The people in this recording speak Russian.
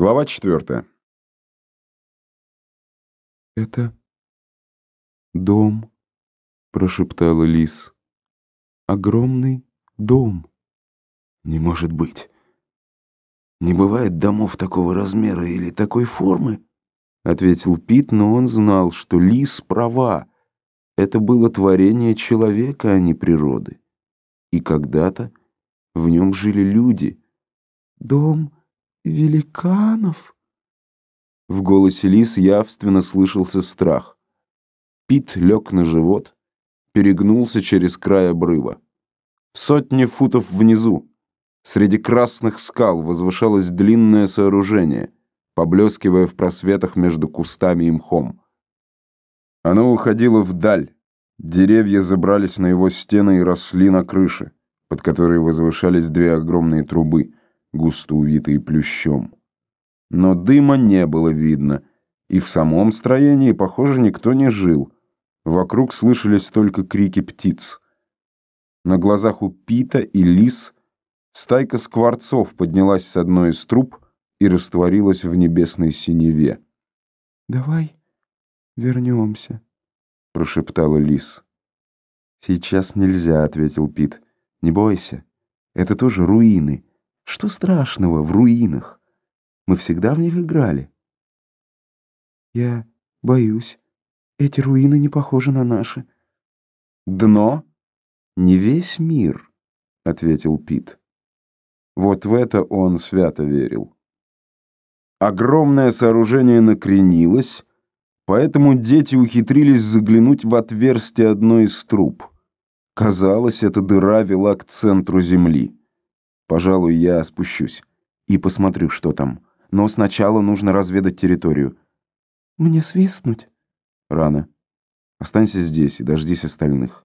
Глава четвертая. «Это дом», — прошептала Лис. «Огромный дом». «Не может быть. Не бывает домов такого размера или такой формы?» — ответил Пит, но он знал, что Лис права. Это было творение человека, а не природы. И когда-то в нем жили люди. «Дом великанов?» В голосе Лис явственно слышался страх. Пит лег на живот, перегнулся через край обрыва. В сотне футов внизу, среди красных скал, возвышалось длинное сооружение, поблескивая в просветах между кустами и мхом. Оно уходило вдаль. Деревья забрались на его стены и росли на крыше, под которой возвышались две огромные трубы, густо увитые плющом. Но дыма не было видно, и в самом строении, похоже, никто не жил. Вокруг слышались только крики птиц. На глазах у Пита и Лис стайка скворцов поднялась с одной из труб и растворилась в небесной синеве. «Давай вернемся», — прошептала Лис. «Сейчас нельзя», — ответил Пит. «Не бойся, это тоже руины. Что страшного в руинах?» Мы всегда в них играли. Я боюсь. Эти руины не похожи на наши. Дно? Не весь мир, ответил Пит. Вот в это он свято верил. Огромное сооружение накренилось, поэтому дети ухитрились заглянуть в отверстие одной из труб. Казалось, эта дыра вела к центру земли. Пожалуй, я спущусь и посмотрю, что там но сначала нужно разведать территорию. Мне свистнуть? Рано. Останься здесь и дождись остальных.